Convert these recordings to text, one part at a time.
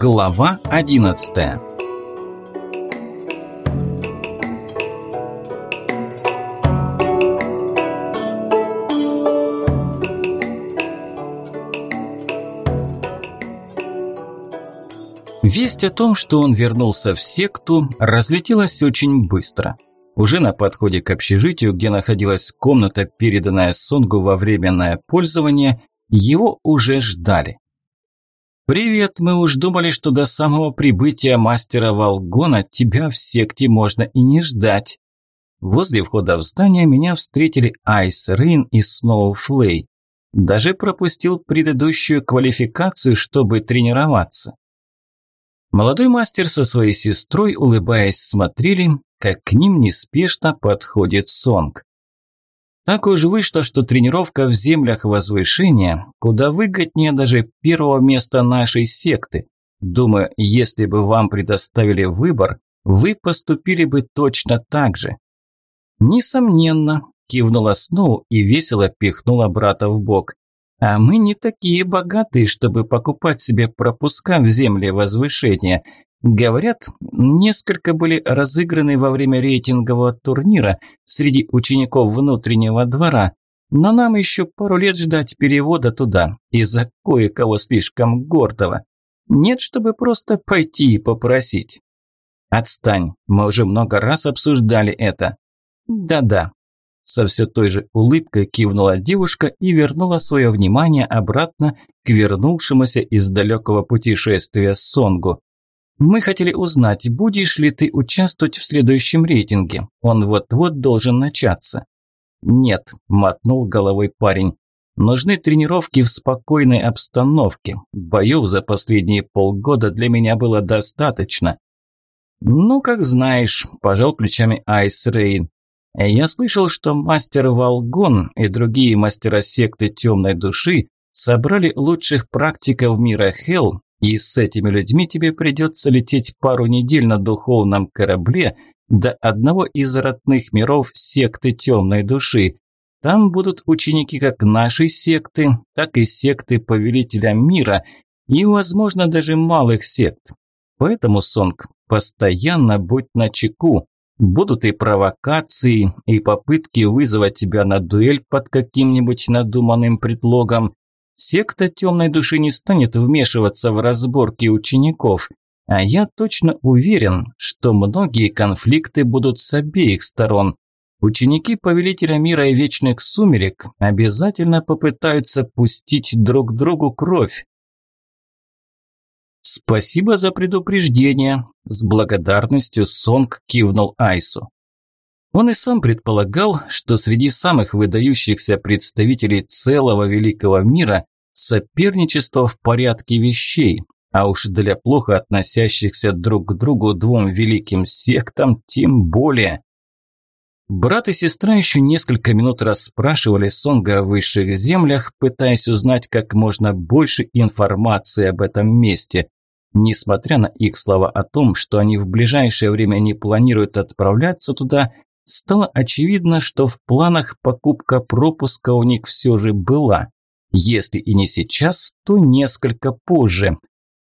Глава 11 Весть о том, что он вернулся в секту, разлетелась очень быстро. Уже на подходе к общежитию, где находилась комната, переданная Сонгу во временное пользование, его уже ждали. «Привет, мы уж думали, что до самого прибытия мастера Волгона тебя в секте можно и не ждать». Возле входа в здание меня встретили Айс Рейн и Сноу Флей. Даже пропустил предыдущую квалификацию, чтобы тренироваться. Молодой мастер со своей сестрой, улыбаясь, смотрели, как к ним неспешно подходит Сонг. Так уж вышло, что тренировка в землях возвышения куда выгоднее даже первого места нашей секты. Думаю, если бы вам предоставили выбор, вы поступили бы точно так же. Несомненно, кивнула Сноу и весело пихнула брата в бок. А мы не такие богатые, чтобы покупать себе пропуска в земле возвышения. Говорят, несколько были разыграны во время рейтингового турнира среди учеников внутреннего двора, но нам еще пару лет ждать перевода туда из-за кое-кого слишком гордого. Нет, чтобы просто пойти и попросить. Отстань, мы уже много раз обсуждали это. Да-да. Со все той же улыбкой кивнула девушка и вернула свое внимание обратно к вернувшемуся из далекого путешествия Сонгу. Мы хотели узнать, будешь ли ты участвовать в следующем рейтинге. Он вот-вот должен начаться. Нет, мотнул головой парень. Нужны тренировки в спокойной обстановке. Боев за последние полгода для меня было достаточно. Ну, как знаешь, пожал плечами Айс Рейн. Я слышал, что мастер Волгон и другие мастера секты темной души собрали лучших практиков мира Хелл и с этими людьми тебе придется лететь пару недель на духовном корабле до одного из родных миров секты темной души. Там будут ученики как нашей секты, так и секты Повелителя Мира и, возможно, даже малых сект. Поэтому, Сонг, постоянно будь начеку. Будут и провокации, и попытки вызвать тебя на дуэль под каким-нибудь надуманным предлогом. Секта темной души не станет вмешиваться в разборки учеников, а я точно уверен, что многие конфликты будут с обеих сторон. Ученики Повелителя Мира и Вечных Сумерек обязательно попытаются пустить друг другу кровь. «Спасибо за предупреждение», – с благодарностью Сонг кивнул Айсу. Он и сам предполагал, что среди самых выдающихся представителей целого великого мира соперничество в порядке вещей, а уж для плохо относящихся друг к другу двум великим сектам тем более. Брат и сестра еще несколько минут расспрашивали Сонга о высших землях, пытаясь узнать как можно больше информации об этом месте. Несмотря на их слова о том, что они в ближайшее время не планируют отправляться туда, стало очевидно, что в планах покупка пропуска у них все же была. Если и не сейчас, то несколько позже.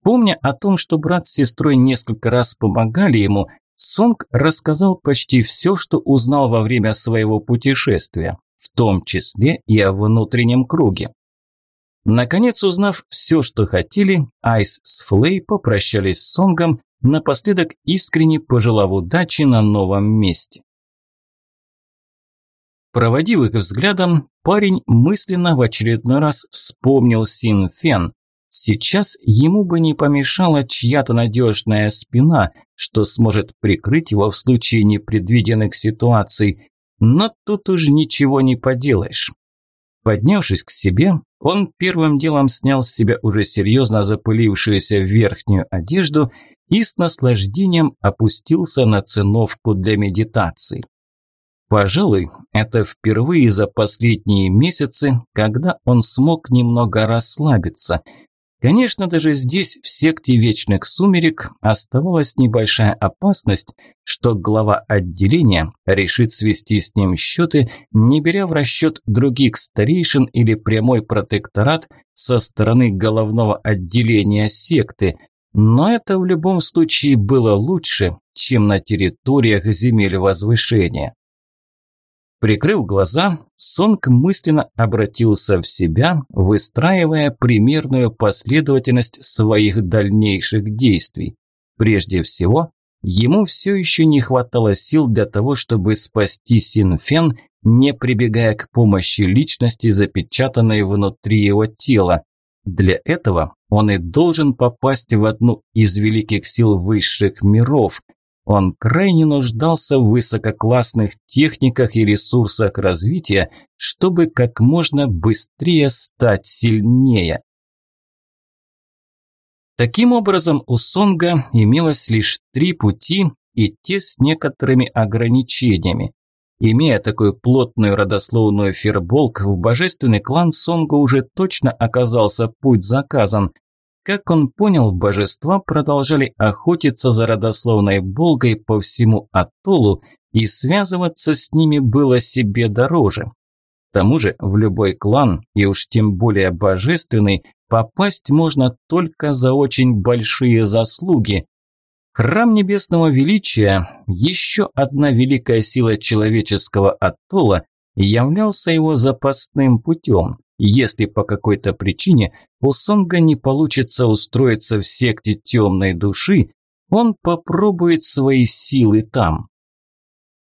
Помня о том, что брат с сестрой несколько раз помогали ему, Сонг рассказал почти все, что узнал во время своего путешествия, в том числе и о внутреннем круге. Наконец, узнав все, что хотели, Айс с Флей попрощались с Сонгом, напоследок искренне пожелав удачи на новом месте. Проводив их взглядом, парень мысленно в очередной раз вспомнил Син Фен. Сейчас ему бы не помешала чья-то надежная спина, что сможет прикрыть его в случае непредвиденных ситуаций. Но тут уж ничего не поделаешь. Поднявшись к себе, он первым делом снял с себя уже серьезно запылившуюся верхнюю одежду и с наслаждением опустился на циновку для медитации. Пожалуй, это впервые за последние месяцы, когда он смог немного расслабиться. Конечно, даже здесь, в секте Вечных Сумерек, оставалась небольшая опасность, что глава отделения решит свести с ним счеты, не беря в расчет других старейшин или прямой протекторат со стороны головного отделения секты. но это в любом случае было лучше, чем на территориях земель возвышения. Прикрыв глаза, Сонг мысленно обратился в себя, выстраивая примерную последовательность своих дальнейших действий. Прежде всего, ему все еще не хватало сил для того, чтобы спасти Синфен, не прибегая к помощи личности, запечатанной внутри его тела. Для этого он и должен попасть в одну из великих сил высших миров – он крайне нуждался в высококлассных техниках и ресурсах развития, чтобы как можно быстрее стать сильнее. Таким образом, у Сонга имелось лишь три пути, и те с некоторыми ограничениями. Имея такую плотную родословную ферболк, в божественный клан Сонгу уже точно оказался путь заказан – как он понял, божества продолжали охотиться за родословной Болгой по всему атоллу, и связываться с ними было себе дороже. К тому же в любой клан, и уж тем более божественный, попасть можно только за очень большие заслуги. Храм Небесного Величия, еще одна великая сила человеческого атолла, являлся его запасным путем. Если по какой-то причине у Сонга не получится устроиться в секте темной души, он попробует свои силы там.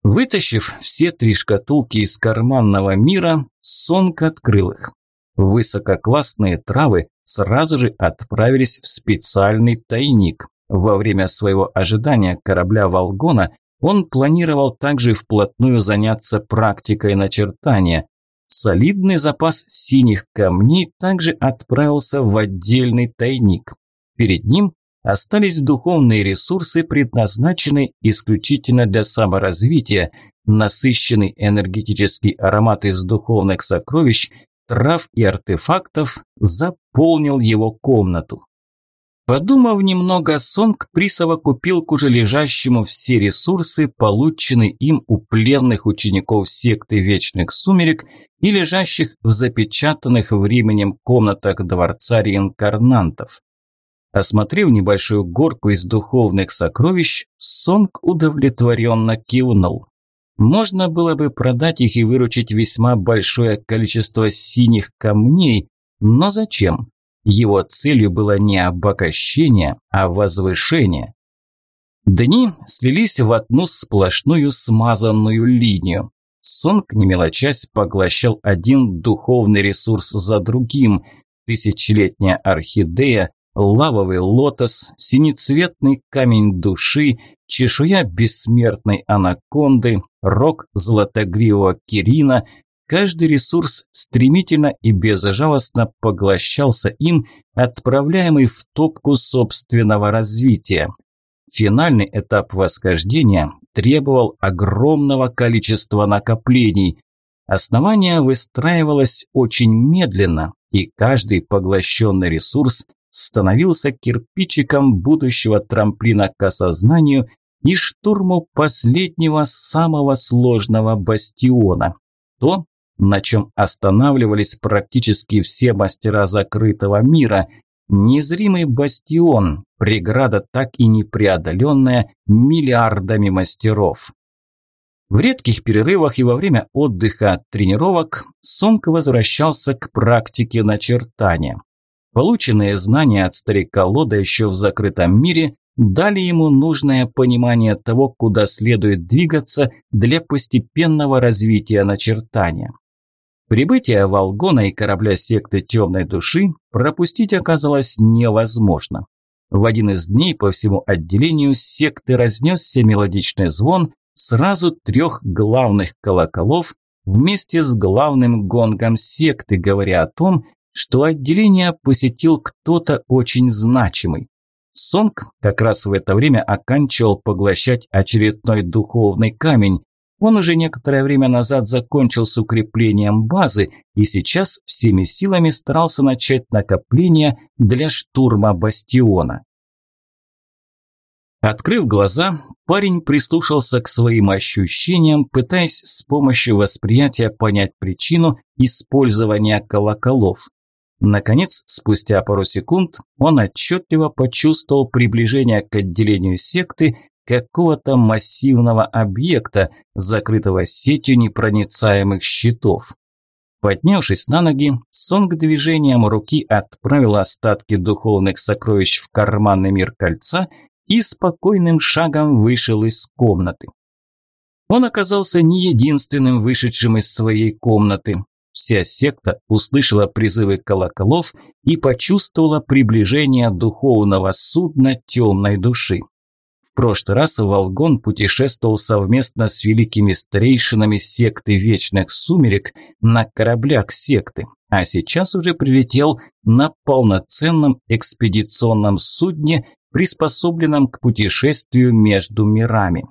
Вытащив все три шкатулки из карманного мира, Сонг открыл их. Высококлассные травы сразу же отправились в специальный тайник. Во время своего ожидания корабля «Волгона» он планировал также вплотную заняться практикой начертания. Солидный запас синих камней также отправился в отдельный тайник. Перед ним остались духовные ресурсы, предназначенные исключительно для саморазвития, насыщенный энергетический аромат из духовных сокровищ, трав и артефактов заполнил его комнату. Подумав немного, Сонг присовокупил к уже лежащему все ресурсы, полученные им у пленных учеников секты Вечных Сумерек и лежащих в запечатанных временем комнатах Дворца Реинкарнантов. Осмотрев небольшую горку из духовных сокровищ, Сонг удовлетворенно кивнул. Можно было бы продать их и выручить весьма большое количество синих камней, но зачем? Его целью было не обогащение, а возвышение. Дни слились в одну сплошную смазанную линию. Сонг, не мелочась, поглощал один духовный ресурс за другим. Тысячелетняя орхидея, лавовый лотос, синецветный камень души, чешуя бессмертной анаконды, рог златогривого кирина, Каждый ресурс стремительно и безжалостно поглощался им, отправляемый в топку собственного развития. Финальный этап восхождения требовал огромного количества накоплений. Основание выстраивалось очень медленно, и каждый поглощенный ресурс становился кирпичиком будущего трамплина к осознанию и штурму последнего самого сложного бастиона. То, на чем останавливались практически все мастера закрытого мира. Незримый бастион, преграда так и непреодоленная миллиардами мастеров. В редких перерывах и во время отдыха от тренировок Сонг возвращался к практике начертания. Полученные знания от старика Лода еще в закрытом мире дали ему нужное понимание того, куда следует двигаться для постепенного развития начертания. Прибытие Волгона и корабля секты Темной Души пропустить оказалось невозможно. В один из дней по всему отделению секты разнесся мелодичный звон сразу трех главных колоколов вместе с главным гонгом секты, говоря о том, что отделение посетил кто-то очень значимый. Сонг как раз в это время оканчивал поглощать очередной духовный камень, он уже некоторое время назад закончил с укреплением базы и сейчас всеми силами старался начать накопление для штурма бастиона. Открыв глаза, парень прислушался к своим ощущениям, пытаясь с помощью восприятия понять причину использования колоколов. Наконец, спустя пару секунд, он отчетливо почувствовал приближение к отделению секты какого-то массивного объекта, закрытого сетью непроницаемых щитов. Поднявшись на ноги, Сонг движением руки отправил остатки духовных сокровищ в карманный мир кольца и спокойным шагом вышел из комнаты. Он оказался не единственным вышедшим из своей комнаты. Вся секта услышала призывы колоколов и почувствовала приближение духовного судна темной души. В прошлый раз Волгон путешествовал совместно с великими старейшинами секты Вечных Сумерек на кораблях секты, а сейчас уже прилетел на полноценном экспедиционном судне, приспособленном к путешествию между мирами.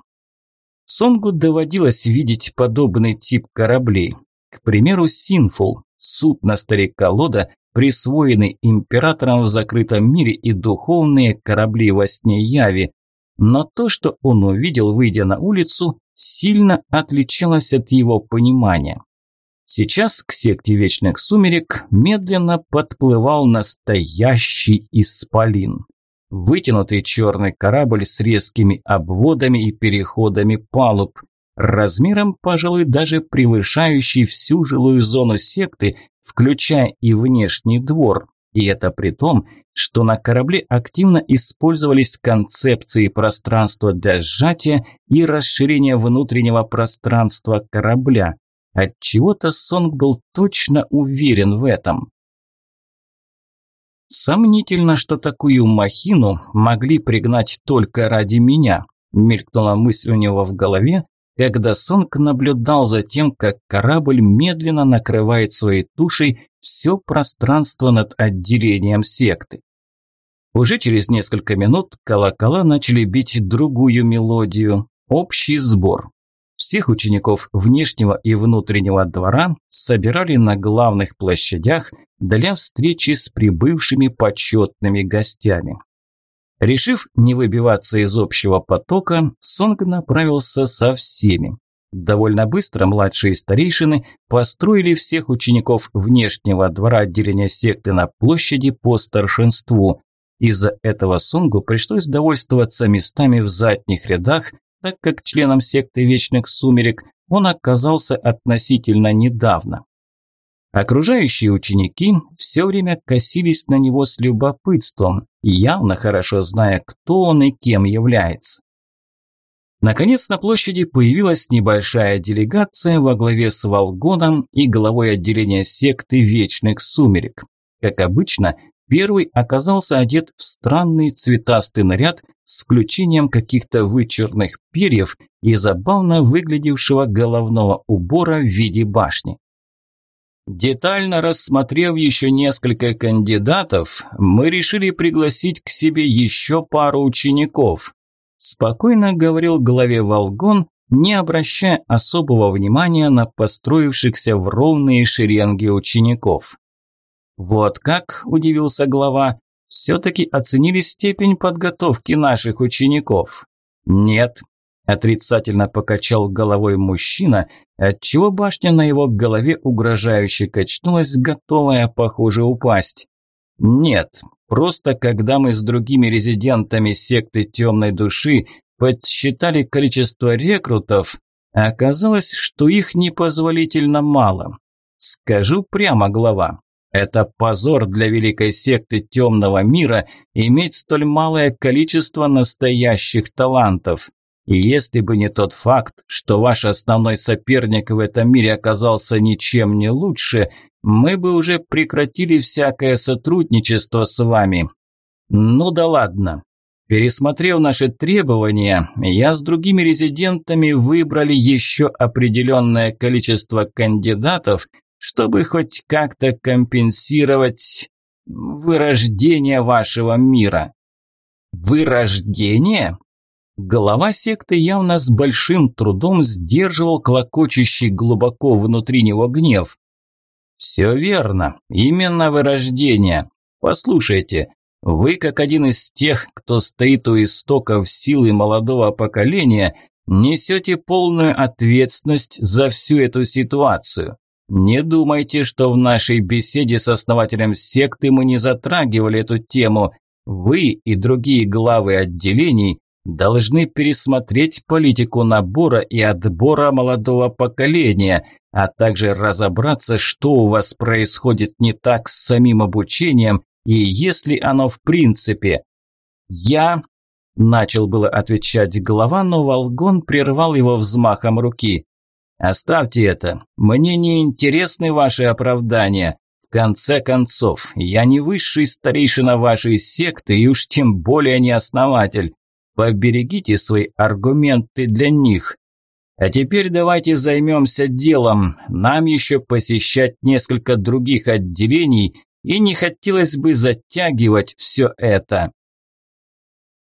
Сонгу доводилось видеть подобный тип кораблей. К примеру, Синфул, судно старика-лода, присвоенный императором в закрытом мире и духовные корабли во сне Яви. Но то, что он увидел, выйдя на улицу, сильно отличалось от его понимания. Сейчас к секте Вечных Сумерек медленно подплывал настоящий исполин. Вытянутый черный корабль с резкими обводами и переходами палуб – размером, пожалуй, даже превышающий всю жилую зону секты, включая и внешний двор. И это при том, что на корабле активно использовались концепции пространства для сжатия и расширения внутреннего пространства корабля. Отчего-то Сонг был точно уверен в этом. Сомнительно, что такую махину могли пригнать только ради меня, мелькнула мысль у него в голове, когда Сонг наблюдал за тем, как корабль медленно накрывает своей тушей все пространство над отделением секты. Уже через несколько минут колокола начали бить другую мелодию – общий сбор. Всех учеников внешнего и внутреннего двора собирали на главных площадях для встречи с прибывшими почетными гостями. Решив не выбиваться из общего потока, Сонг направился со всеми. Довольно быстро младшие старейшины построили всех учеников внешнего двора отделения секты на площади по старшинству. Из-за этого Сонгу пришлось довольствоваться местами в задних рядах, так как членом секты Вечных Сумерек он оказался относительно недавно. Окружающие ученики все время косились на него с любопытством, явно хорошо зная, кто он и кем является. Наконец на площади появилась небольшая делегация во главе с Волгоном и главой отделения секты Вечных Сумерек. Как обычно, первый оказался одет в странный цветастый наряд с включением каких-то вычурных перьев и забавно выглядевшего головного убора в виде башни. Детально рассмотрев еще несколько кандидатов, мы решили пригласить к себе еще пару учеников. Спокойно говорил главе Волгон, не обращая особого внимания на построившихся в ровные шеренги учеников. «Вот как?» – удивился глава. «Все-таки оценили степень подготовки наших учеников?» «Нет», Отрицательно покачал головой мужчина, отчего башня на его голове угрожающе качнулась, готовая, похоже, упасть. Нет, просто когда мы с другими резидентами секты темной души подсчитали количество рекрутов, оказалось, что их непозволительно мало. Скажу прямо, глава, это позор для великой секты темного мира иметь столь малое количество настоящих талантов. Если бы не тот факт, что ваш основной соперник в этом мире оказался ничем не лучше, мы бы уже прекратили всякое сотрудничество с вами. Ну да ладно. Пересмотрев наши требования, я с другими резидентами выбрали еще определенное количество кандидатов, чтобы хоть как-то компенсировать вырождение вашего мира. Вырождение? Глава секты явно с большим трудом сдерживал клокочущий глубоко внутри него гнев. «Все верно, именно вырождение. Послушайте, вы, как один из тех, кто стоит у истоков силы молодого поколения, несете полную ответственность за всю эту ситуацию. Не думайте, что в нашей беседе с основателем секты мы не затрагивали эту тему. Вы и другие главы отделений должны пересмотреть политику набора и отбора молодого поколения, а также разобраться, что у вас происходит не так с самим обучением и если оно в принципе. Я начал было отвечать глава, но Волгон прервал его взмахом руки. Оставьте это. Мне не интересны ваши оправдания. В конце концов, я не высший старейшина вашей секты и уж тем более не основатель. Поберегите свои аргументы для них. А теперь давайте займемся делом. Нам еще посещать несколько других отделений, и не хотелось бы затягивать все это.